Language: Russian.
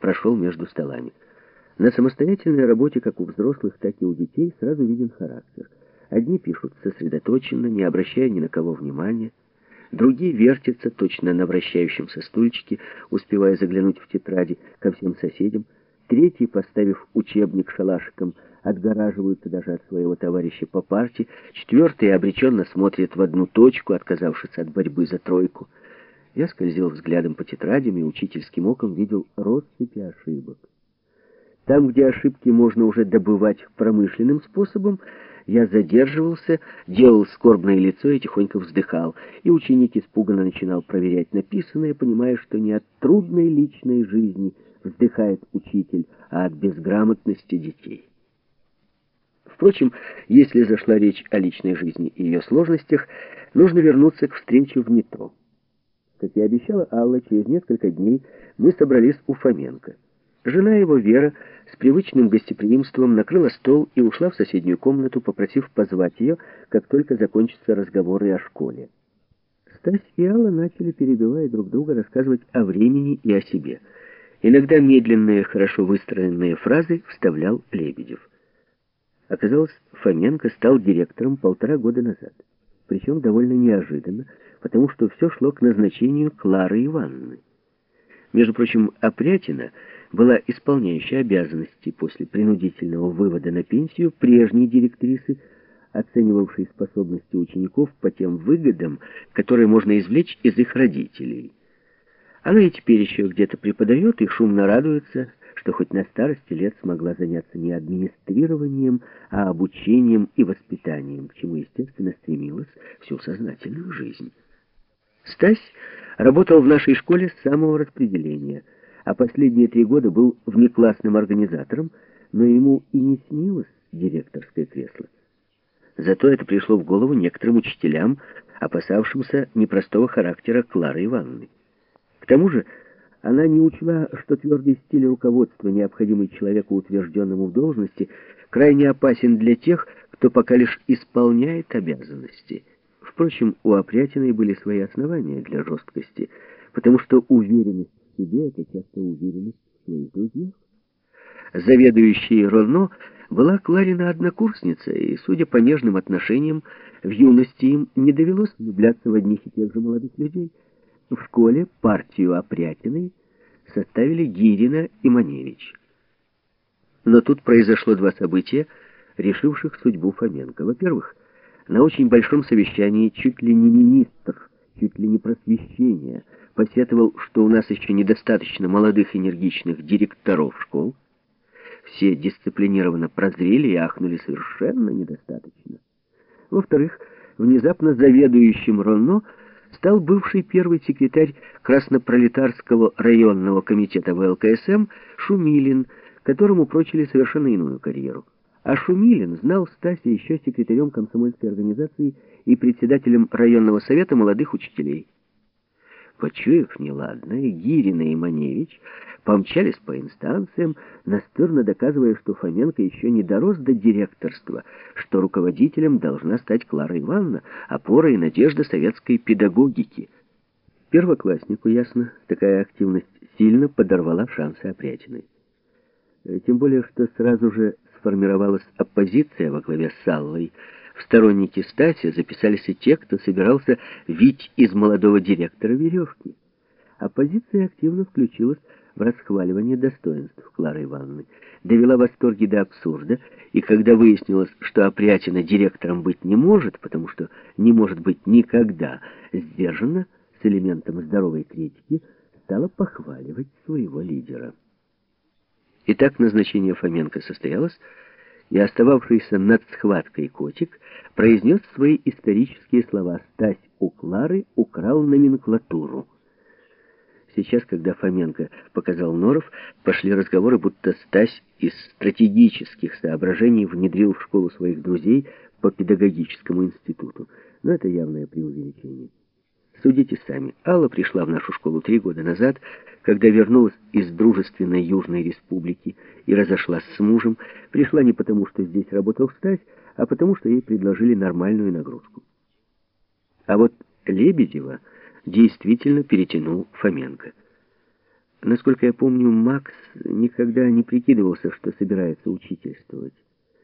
прошел между столами. На самостоятельной работе, как у взрослых, так и у детей, сразу виден характер. Одни пишут сосредоточенно, не обращая ни на кого внимания, Другие вертятся точно на вращающемся стульчике, успевая заглянуть в тетради ко всем соседям. Третьи, поставив учебник шалашиком, отгораживаются даже от своего товарища по парте. Четвертые обреченно смотрят в одну точку, отказавшись от борьбы за тройку. Я скользил взглядом по тетрадям и учительским оком видел россыпи ошибок. Там, где ошибки можно уже добывать промышленным способом, я задерживался, делал скорбное лицо и тихонько вздыхал, и ученик испуганно начинал проверять написанное, понимая, что не от трудной личной жизни вздыхает учитель, а от безграмотности детей. Впрочем, если зашла речь о личной жизни и ее сложностях, нужно вернуться к встрече в метро. Как и обещала Алла, через несколько дней мы собрались у Фоменко. Жена его, Вера, с привычным гостеприимством накрыла стол и ушла в соседнюю комнату, попросив позвать ее, как только закончатся разговоры о школе. Стась и Алла начали, перебивая друг друга, рассказывать о времени и о себе. Иногда медленные, хорошо выстроенные фразы вставлял Лебедев. Оказалось, Фоменко стал директором полтора года назад. Причем довольно неожиданно, потому что все шло к назначению Клары Ивановны. Между прочим, Опрятина была исполняющей обязанности после принудительного вывода на пенсию прежней директрисы, оценивавшей способности учеников по тем выгодам, которые можно извлечь из их родителей. Она и теперь еще где-то преподает и шумно радуется, что хоть на старости лет смогла заняться не администрированием, а обучением и воспитанием, к чему, естественно, стремилась всю сознательную жизнь. Стась работал в нашей школе с самого распределения, а последние три года был внеклассным организатором, но ему и не снилось директорское кресло. Зато это пришло в голову некоторым учителям, опасавшимся непростого характера Клары Ивановны. К тому же она не учла, что твердый стиль руководства, необходимый человеку, утвержденному в должности, крайне опасен для тех, кто пока лишь исполняет обязанности – Впрочем, у Опрятиной были свои основания для жесткости, потому что уверенность в себе — это часто уверенность в своих друзьях. Заведующей Ровно была Кларина однокурсница, и, судя по нежным отношениям, в юности им не довелось влюбляться в одних и тех же молодых людей. В школе партию Опрятиной составили Гирина и Маневич. Но тут произошло два события, решивших судьбу Фоменко. Во-первых, на очень большом совещании чуть ли не министр, чуть ли не просвещение, посетовал, что у нас еще недостаточно молодых энергичных директоров школ. Все дисциплинированно прозрели и ахнули совершенно недостаточно. Во-вторых, внезапно заведующим РОНО стал бывший первый секретарь Краснопролетарского районного комитета ВЛКСМ Шумилин, которому прочили совершенно иную карьеру. А Шумилин знал Стася еще секретарем комсомольской организации и председателем районного совета молодых учителей. Почуяв неладное, Гирина и Маневич помчались по инстанциям, настырно доказывая, что Фоменко еще не дорос до директорства, что руководителем должна стать Клара Ивановна, опора и надежда советской педагогики. Первокласснику, ясно, такая активность сильно подорвала шансы Опрятиной. Тем более, что сразу же сформировалась оппозиция во главе с Аллой. В сторонники Стаси записались и те, кто собирался вить из молодого директора веревки. Оппозиция активно включилась в расхваливание достоинств Клары Ивановны, довела восторги до абсурда, и когда выяснилось, что Опрятина директором быть не может, потому что не может быть никогда, сдержанно, с элементом здоровой критики, стала похваливать своего лидера. Итак, назначение Фоменко состоялось, и остававшийся над схваткой котик произнес свои исторические слова «Стась у Клары украл номенклатуру». Сейчас, когда Фоменко показал Норов, пошли разговоры, будто Стась из стратегических соображений внедрил в школу своих друзей по педагогическому институту. Но это явное преувеличение. Судите сами. Алла пришла в нашу школу три года назад, когда вернулась из дружественной Южной Республики и разошлась с мужем. Пришла не потому, что здесь работал Стась, а потому, что ей предложили нормальную нагрузку. А вот Лебедева действительно перетянул Фоменко. Насколько я помню, Макс никогда не прикидывался, что собирается учительствовать.